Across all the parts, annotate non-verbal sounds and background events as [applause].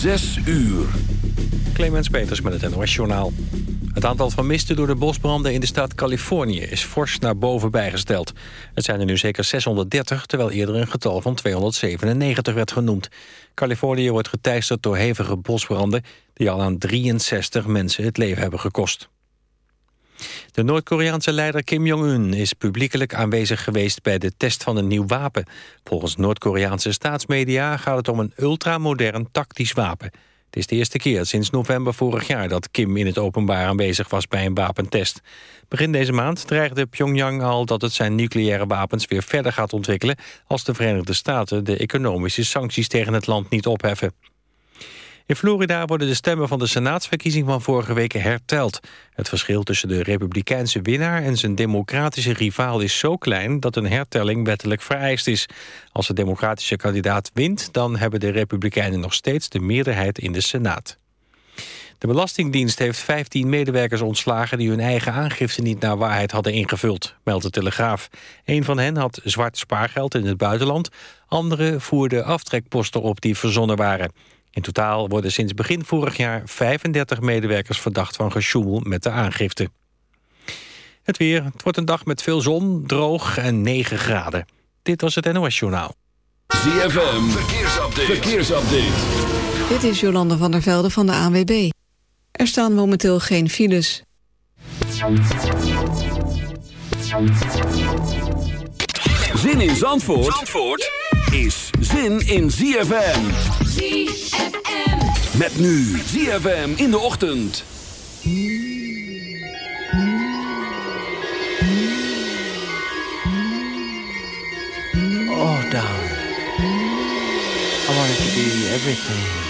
Zes uur. Clemens Peters met het NOS Journaal. Het aantal vermisten door de bosbranden in de staat Californië... is fors naar boven bijgesteld. Het zijn er nu zeker 630, terwijl eerder een getal van 297 werd genoemd. Californië wordt geteisterd door hevige bosbranden... die al aan 63 mensen het leven hebben gekost. De Noord-Koreaanse leider Kim Jong-un is publiekelijk aanwezig geweest bij de test van een nieuw wapen. Volgens Noord-Koreaanse staatsmedia gaat het om een ultramodern tactisch wapen. Het is de eerste keer sinds november vorig jaar dat Kim in het openbaar aanwezig was bij een wapentest. Begin deze maand dreigde Pyongyang al dat het zijn nucleaire wapens weer verder gaat ontwikkelen als de Verenigde Staten de economische sancties tegen het land niet opheffen. In Florida worden de stemmen van de senaatsverkiezing van vorige week herteld. Het verschil tussen de republikeinse winnaar en zijn democratische rivaal is zo klein dat een hertelling wettelijk vereist is. Als de democratische kandidaat wint, dan hebben de republikeinen nog steeds de meerderheid in de Senaat. De Belastingdienst heeft 15 medewerkers ontslagen... die hun eigen aangifte niet naar waarheid hadden ingevuld, meldt de Telegraaf. Een van hen had zwart spaargeld in het buitenland. Anderen voerden aftrekposten op die verzonnen waren. In totaal worden sinds begin vorig jaar 35 medewerkers verdacht van gesjoemel met de aangifte. Het weer. Het wordt een dag met veel zon, droog en 9 graden. Dit was het NOS Journaal. ZFM. Verkeersupdate. Verkeersupdate. Dit is Jolande van der Velde van de ANWB. Er staan momenteel geen files. Zin in Zandvoort? Zandvoort? Is zin in ZFM. ZFM. Met nu ZFM in de ochtend. Oh, darling. I wanted to be everything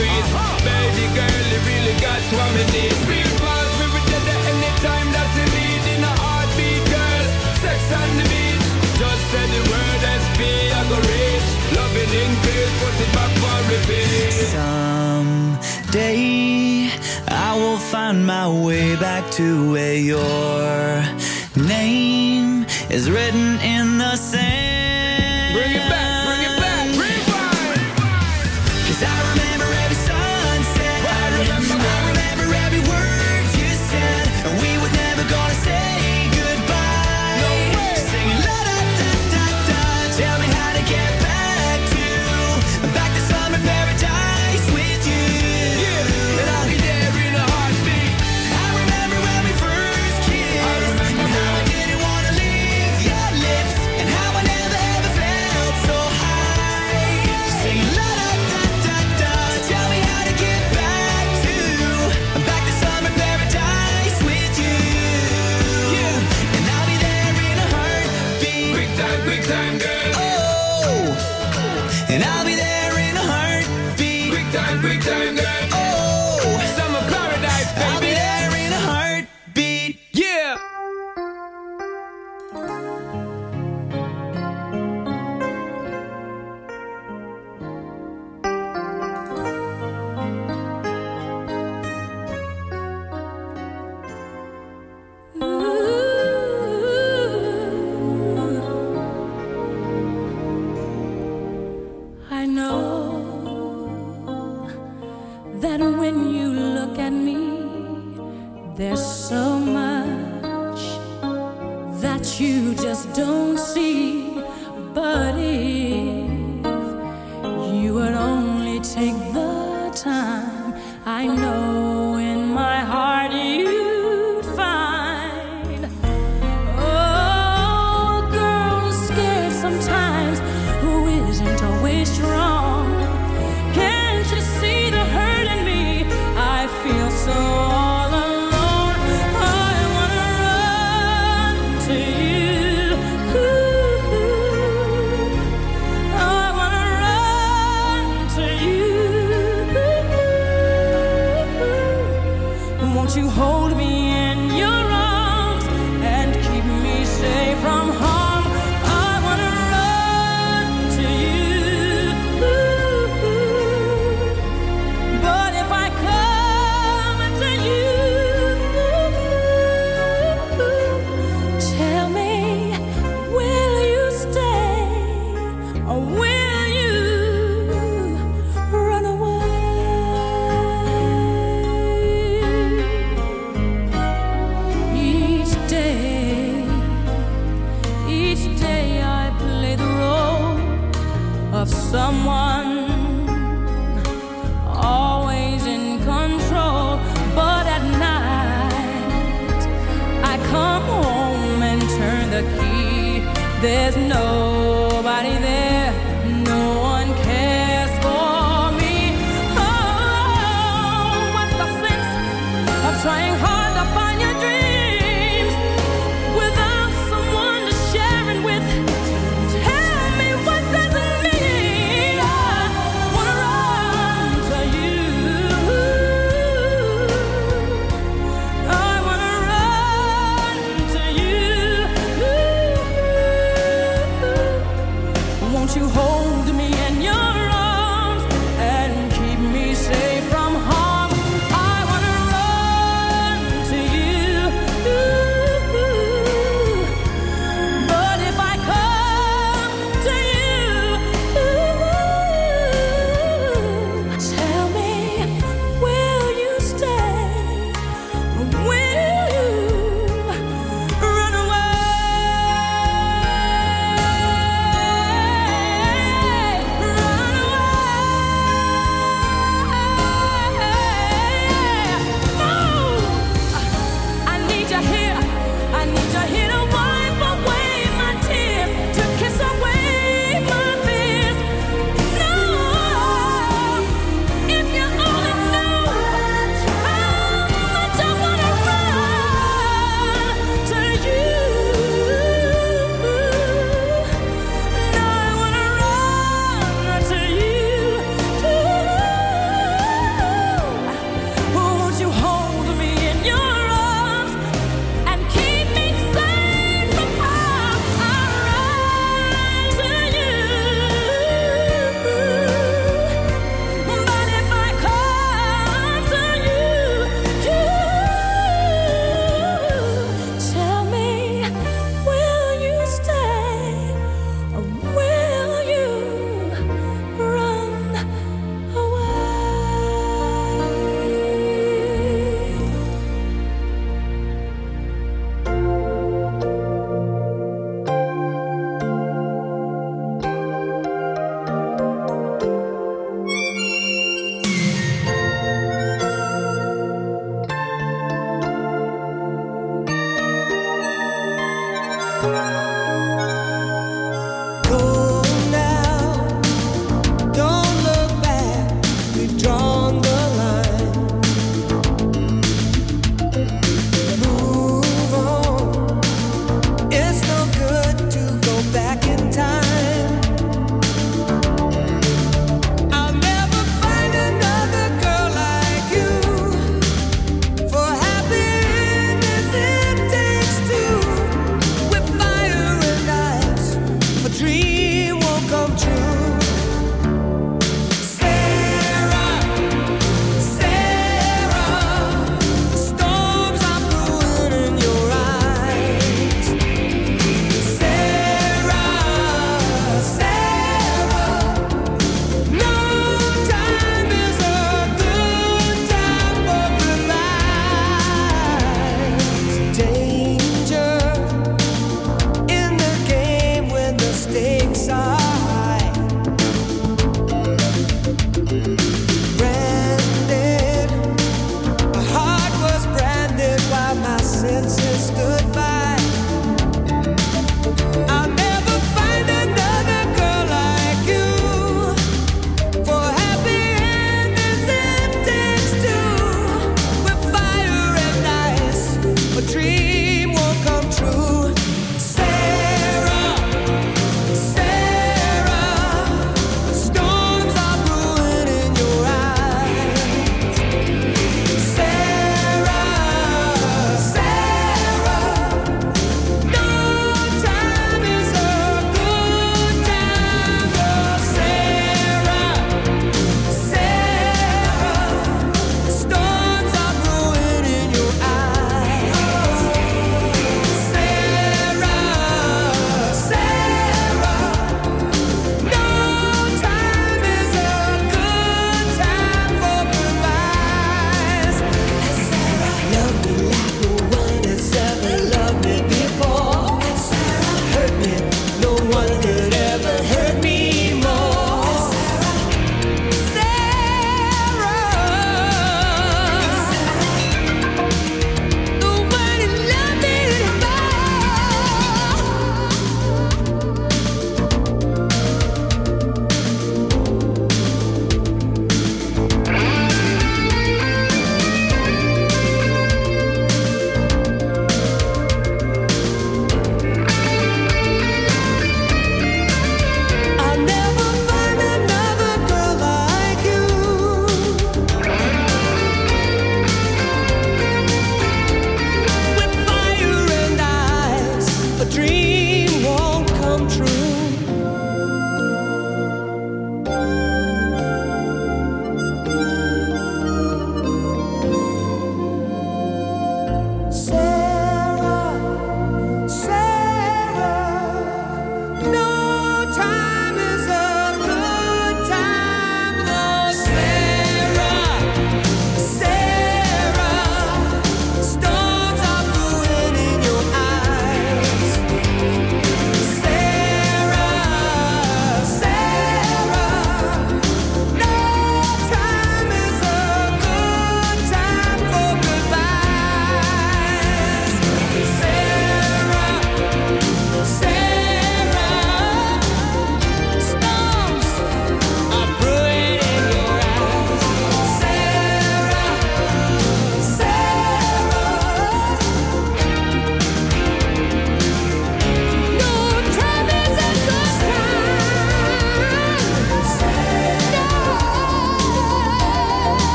squeeze. Baby girl, you really got what need. Fast, we will get there anytime that you need. In a heartbeat, girl, sex on the beach. Just say the word SP, I go reach. Loving in peace, put it back for repeat. Someday, I will find my way back to where your name is written in the sand.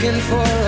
looking for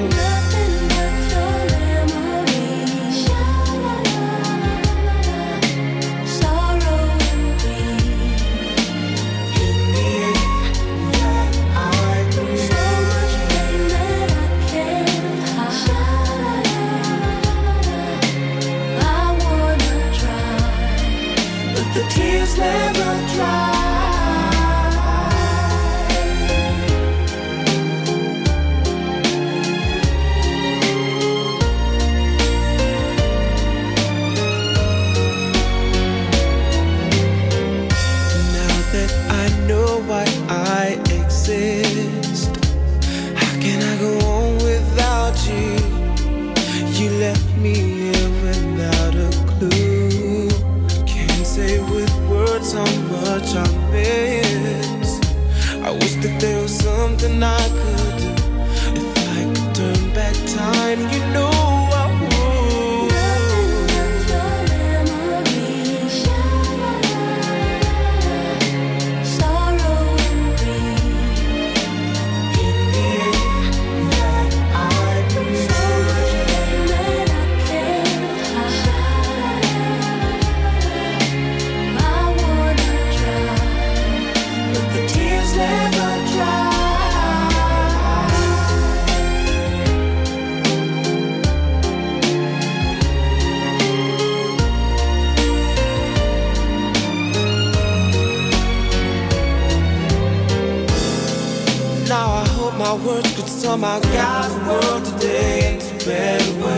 somehow got the world today to bend away.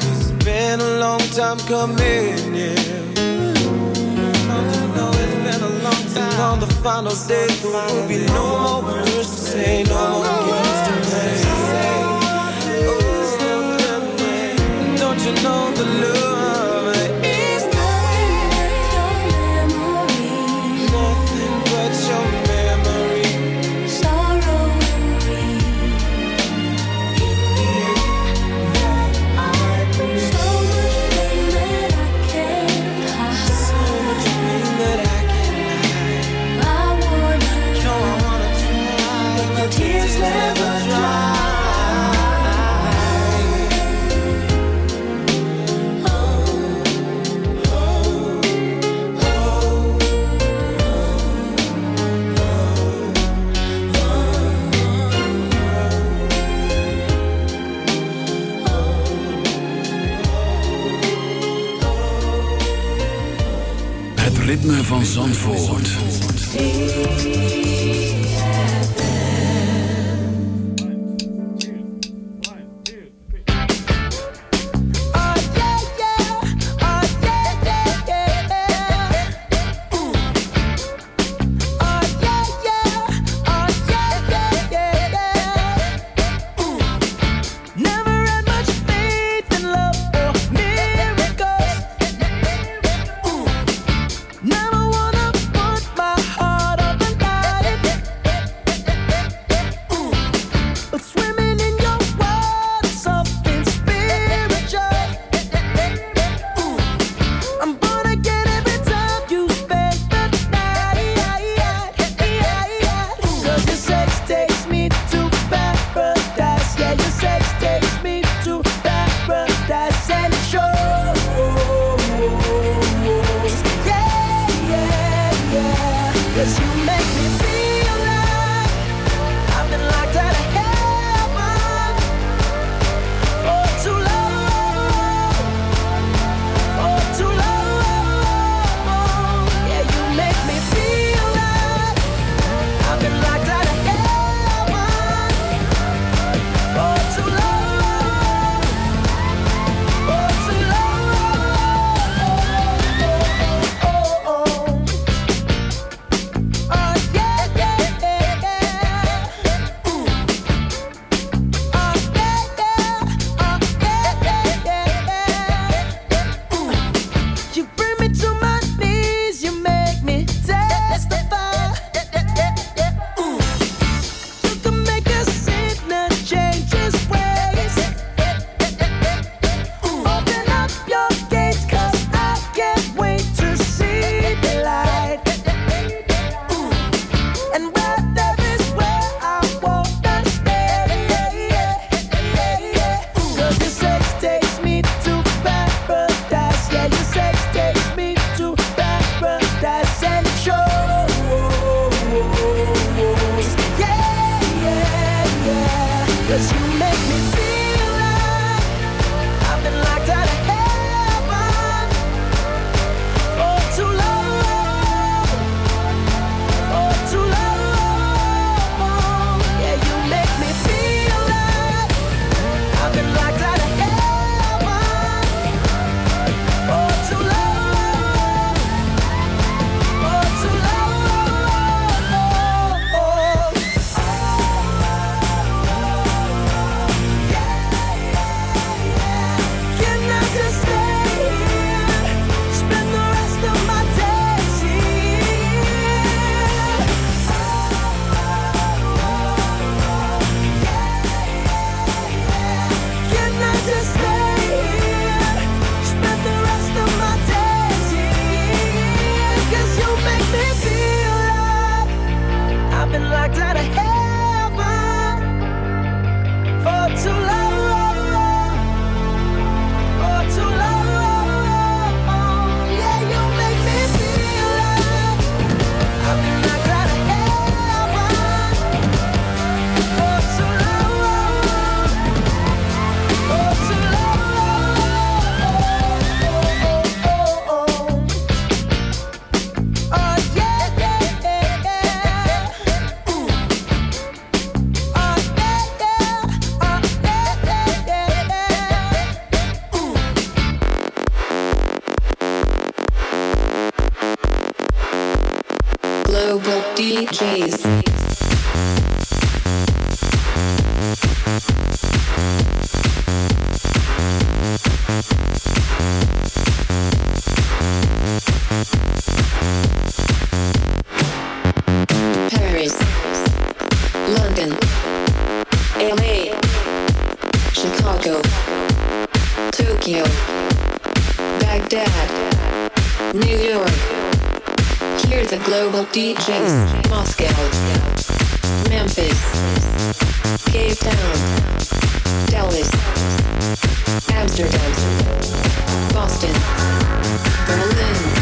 Cause it's been a long time coming, yeah. Don't you know it's been a long time. And on the final day, there will be no more words to say, no more games to play. Don't you know the love? van Zandvoort. you make me feel the global DJs Moscow, Memphis, Cape Town, Dallas, Amsterdam, Boston, Berlin.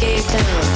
Get down.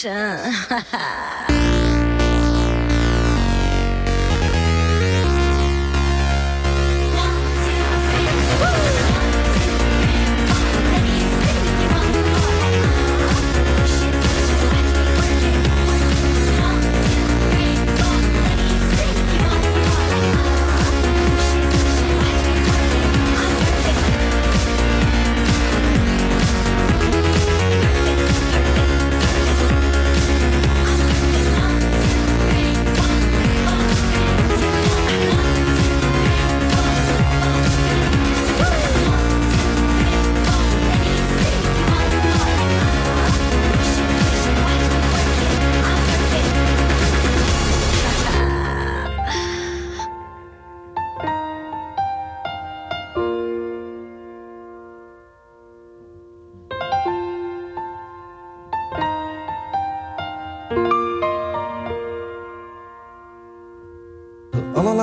神。哈 [laughs] 哈